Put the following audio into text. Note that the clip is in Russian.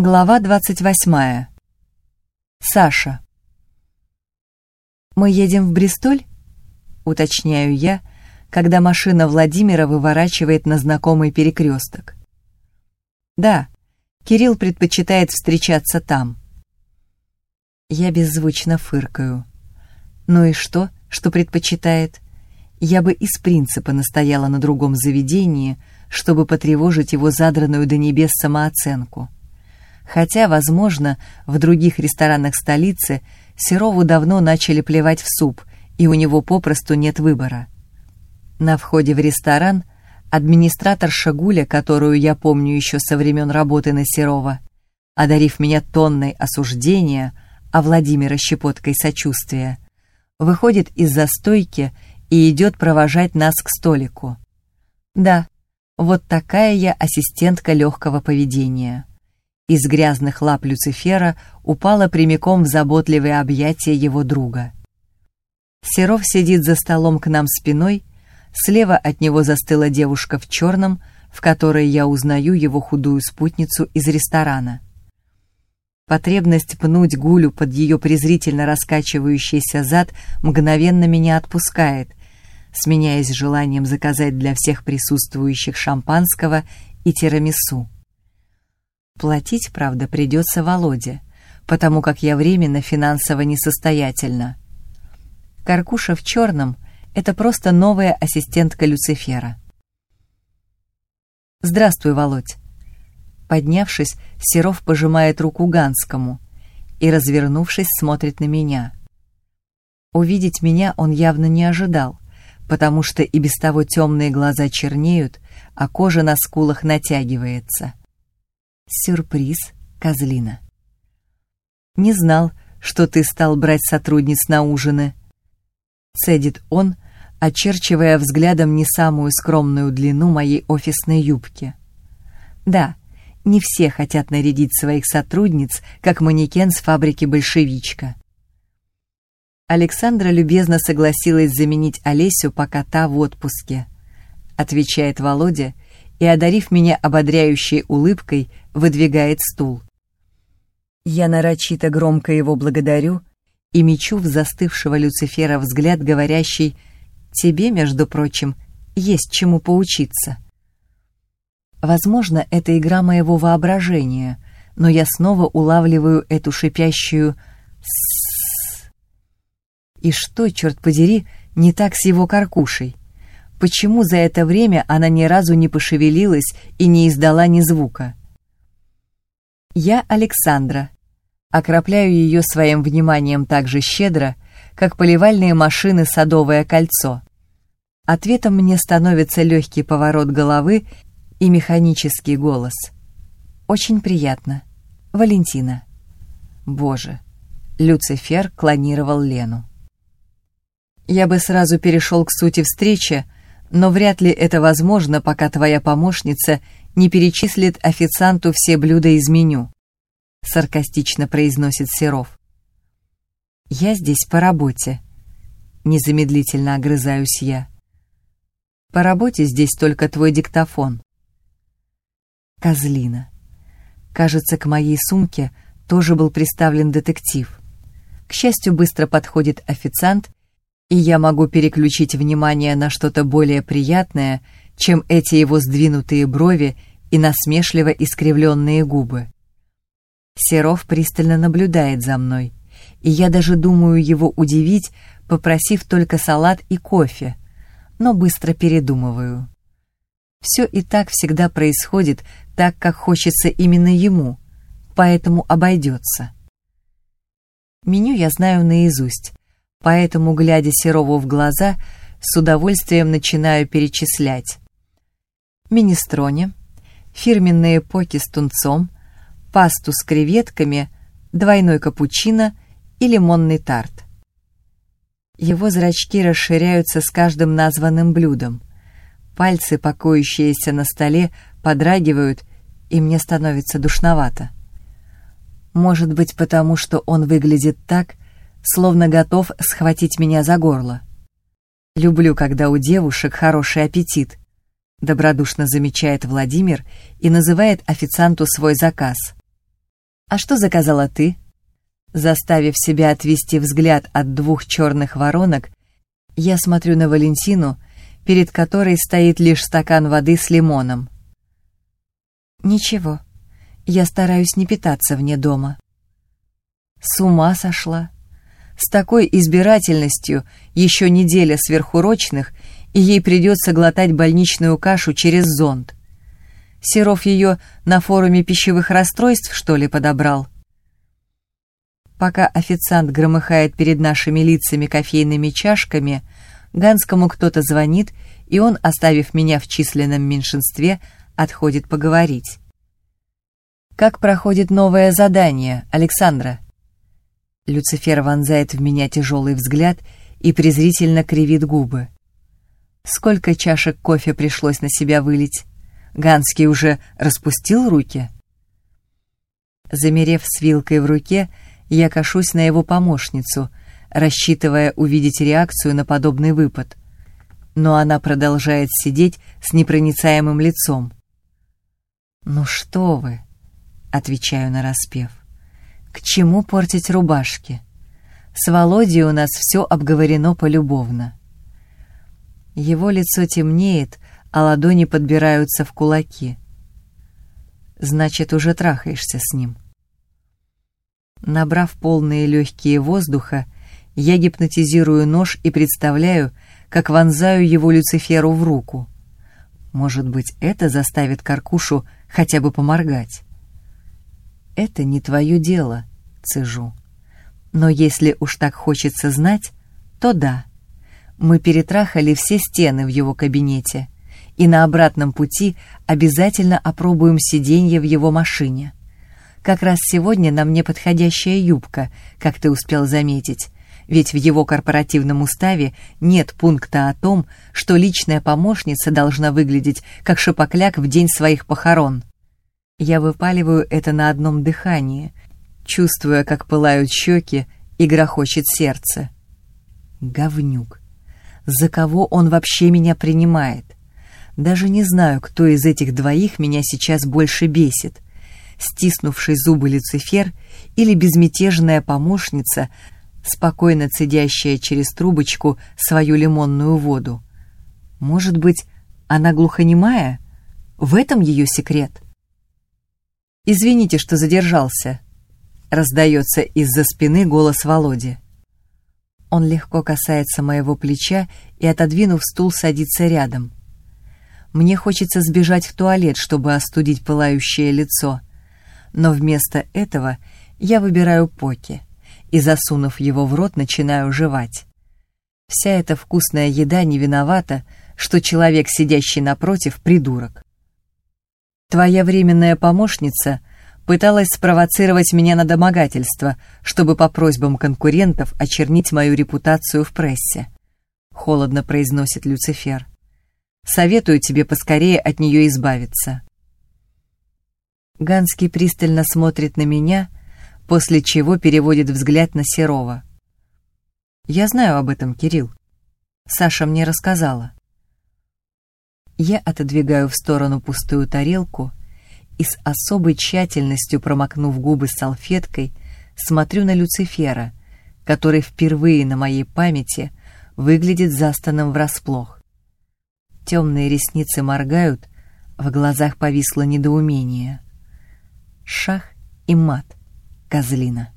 Глава 28. Саша. «Мы едем в Бристоль?» — уточняю я, когда машина Владимира выворачивает на знакомый перекресток. «Да, Кирилл предпочитает встречаться там». Я беззвучно фыркаю. «Ну и что, что предпочитает?» Я бы из принципа настояла на другом заведении, чтобы потревожить его задранную до небес самооценку. Хотя, возможно, в других ресторанах столицы Серову давно начали плевать в суп, и у него попросту нет выбора. На входе в ресторан администратор Шагуля, которую я помню еще со времен работы на Серова, одарив меня тонной осуждения, а Владимира щепоткой сочувствия, выходит из-за стойки и идет провожать нас к столику. Да, вот такая я ассистентка легкого поведения из грязных лап Люцифера упала прямиком в заботливые объятия его друга. Серов сидит за столом к нам спиной, слева от него застыла девушка в черном, в которой я узнаю его худую спутницу из ресторана. Потребность пнуть Гулю под ее презрительно раскачивающийся зад мгновенно меня отпускает, сменяясь желанием заказать для всех присутствующих шампанского и тирамису. Платить, правда, придется Володе, потому как я временно финансово несостоятельна. Каркуша в черном — это просто новая ассистентка Люцифера. «Здравствуй, Володь». Поднявшись, Серов пожимает руку Ганскому и, развернувшись, смотрит на меня. Увидеть меня он явно не ожидал, потому что и без того темные глаза чернеют, а кожа на скулах натягивается. Сюрприз, козлина. «Не знал, что ты стал брать сотрудниц на ужины», — цедит он, очерчивая взглядом не самую скромную длину моей офисной юбки. «Да, не все хотят нарядить своих сотрудниц, как манекен с фабрики «Большевичка». Александра любезно согласилась заменить Олесю, пока та в отпуске, отвечает Володя и, одарив меня ободряющей улыбкой, выдвигает стул. Я нарочито громко его благодарю и мечу в застывшего Люцифера взгляд, говорящий «Тебе, между прочим, есть чему поучиться». Возможно, это игра моего воображения, но я снова улавливаю эту шипящую «С». И что, черт подери, не так с его каркушей? Почему за это время она ни разу не пошевелилась и не издала ни звука? Я Александра. Окропляю ее своим вниманием так же щедро, как поливальные машины «Садовое кольцо». Ответом мне становится легкий поворот головы и механический голос. Очень приятно. Валентина. Боже, Люцифер клонировал Лену. Я бы сразу перешел к сути встречи, но вряд ли это возможно, пока твоя помощница не перечислит официанту все блюда из меню», — саркастично произносит Серов. «Я здесь по работе», — незамедлительно огрызаюсь я. «По работе здесь только твой диктофон». Козлина. Кажется, к моей сумке тоже был приставлен детектив. К счастью, быстро подходит официант, и я могу переключить внимание на что-то более приятное, чем эти его сдвинутые брови и насмешливо искривленные губы. Серов пристально наблюдает за мной, и я даже думаю его удивить, попросив только салат и кофе, но быстро передумываю. Все и так всегда происходит так, как хочется именно ему, поэтому обойдется. Меню я знаю наизусть, поэтому, глядя Серову в глаза, с удовольствием начинаю перечислять. Министроне, фирменные поки с тунцом, пасту с креветками, двойной капучино и лимонный тарт. Его зрачки расширяются с каждым названным блюдом. Пальцы, покоящиеся на столе, подрагивают, и мне становится душновато. Может быть, потому что он выглядит так, словно готов схватить меня за горло. Люблю, когда у девушек хороший аппетит, добродушно замечает Владимир и называет официанту свой заказ. «А что заказала ты?» Заставив себя отвести взгляд от двух черных воронок, я смотрю на Валентину, перед которой стоит лишь стакан воды с лимоном. «Ничего, я стараюсь не питаться вне дома». С ума сошла. С такой избирательностью еще неделя сверхурочных, и ей придется глотать больничную кашу через зонд. Серов ее на форуме пищевых расстройств, что ли, подобрал? Пока официант громыхает перед нашими лицами кофейными чашками, Ганскому кто-то звонит, и он, оставив меня в численном меньшинстве, отходит поговорить. «Как проходит новое задание, Александра?» Люцифер вонзает в меня тяжелый взгляд и презрительно кривит губы. Сколько чашек кофе пришлось на себя вылить? Ганский уже распустил руки? Замерев с вилкой в руке, я кашусь на его помощницу, рассчитывая увидеть реакцию на подобный выпад. Но она продолжает сидеть с непроницаемым лицом. «Ну что вы?» — отвечаю на распев. «К чему портить рубашки? С Володей у нас все обговорено полюбовно». Его лицо темнеет, а ладони подбираются в кулаки. Значит, уже трахаешься с ним. Набрав полные легкие воздуха, я гипнотизирую нож и представляю, как вонзаю его Люциферу в руку. Может быть, это заставит Каркушу хотя бы поморгать. «Это не твое дело», — цежу. «Но если уж так хочется знать, то да. Мы перетрахали все стены в его кабинете» и на обратном пути обязательно опробуем сиденье в его машине. Как раз сегодня на мне подходящая юбка, как ты успел заметить, ведь в его корпоративном уставе нет пункта о том, что личная помощница должна выглядеть как шапокляк в день своих похорон. Я выпаливаю это на одном дыхании, чувствуя, как пылают щеки и грохочет сердце. Говнюк. За кого он вообще меня принимает? Даже не знаю, кто из этих двоих меня сейчас больше бесит. Стиснувший зубы Люцифер или безмятежная помощница, спокойно цедящая через трубочку свою лимонную воду. Может быть, она глухонемая? В этом ее секрет? «Извините, что задержался», — раздается из-за спины голос Володи. Он легко касается моего плеча и, отодвинув стул, садится рядом — мне хочется сбежать в туалет, чтобы остудить пылающее лицо. Но вместо этого я выбираю поки и, засунув его в рот, начинаю жевать. Вся эта вкусная еда не виновата, что человек, сидящий напротив, придурок. Твоя временная помощница пыталась спровоцировать меня на домогательство, чтобы по просьбам конкурентов очернить мою репутацию в прессе. Холодно произносит Люцифер. Советую тебе поскорее от нее избавиться. Ганский пристально смотрит на меня, после чего переводит взгляд на Серова. «Я знаю об этом, Кирилл. Саша мне рассказала». Я отодвигаю в сторону пустую тарелку и с особой тщательностью промокнув губы салфеткой, смотрю на Люцифера, который впервые на моей памяти выглядит застанным врасплох. Темные ресницы моргают, в глазах повисло недоумение. Шах и мат, козлина.